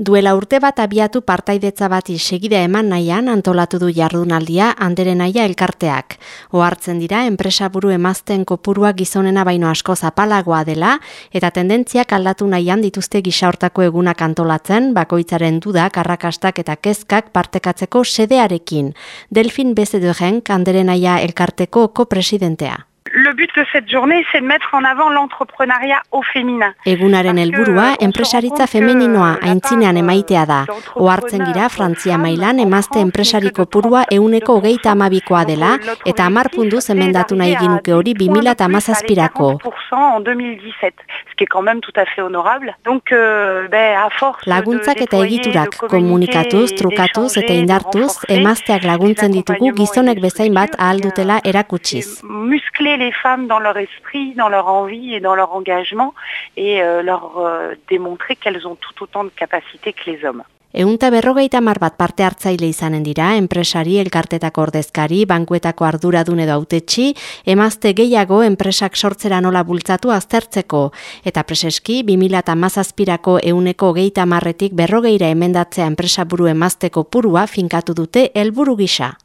Duela urte bat abiatu partaidetza bati segide eman nahian antolatu du jardunaldia andere naia elkarteak. Ohartzen dira enpresaburu emazten kopurua gizonena baino asko zapalagoa dela eta tendentziak aldatu nahian dituzte gisa hortako egunak antolatzen bakoitzaren dudak, arrakastak eta kezkak partekatzeko sedearekin. Delfin Bezedoren andere naia elkarteko kopresidentea le but de cette journée, c'est de mettre en avant l'entrepreneuriat au féminin. Egunaren helburua enpresaritza femeninoa aintzinean emaitea da. Ohartzen dira Frantzia mailan emazte enpresariko purua euneko hogeita amabikoa dela eta amar pundu zemendatu nahi ginuke hori 2000 eta amazazpirako. Laguntzak eta egiturak komunikatuz, trukatuz eta indartuz emazteak laguntzen ditugu gizonek bezain bat ahaldutela erakutsiz. Muscler les femmes dans leur esprit, dans leur envie et dans leur engagement et euh, leur euh, démontrer qu'elles ont tout autant de capacités que les hommes. Eunta berrogeita mar bat parte hartzaile izanen dira, enpresari, elkartetako ordezkari, bankuetako arduradun edo autetxi, emazte gehiago enpresak sortzera nola bultzatu aztertzeko. Eta preseski, 2000 mazazpirako euneko geita marretik berrogeira emendatzea enpresaburu emazteko purua finkatu dute helburu gisa.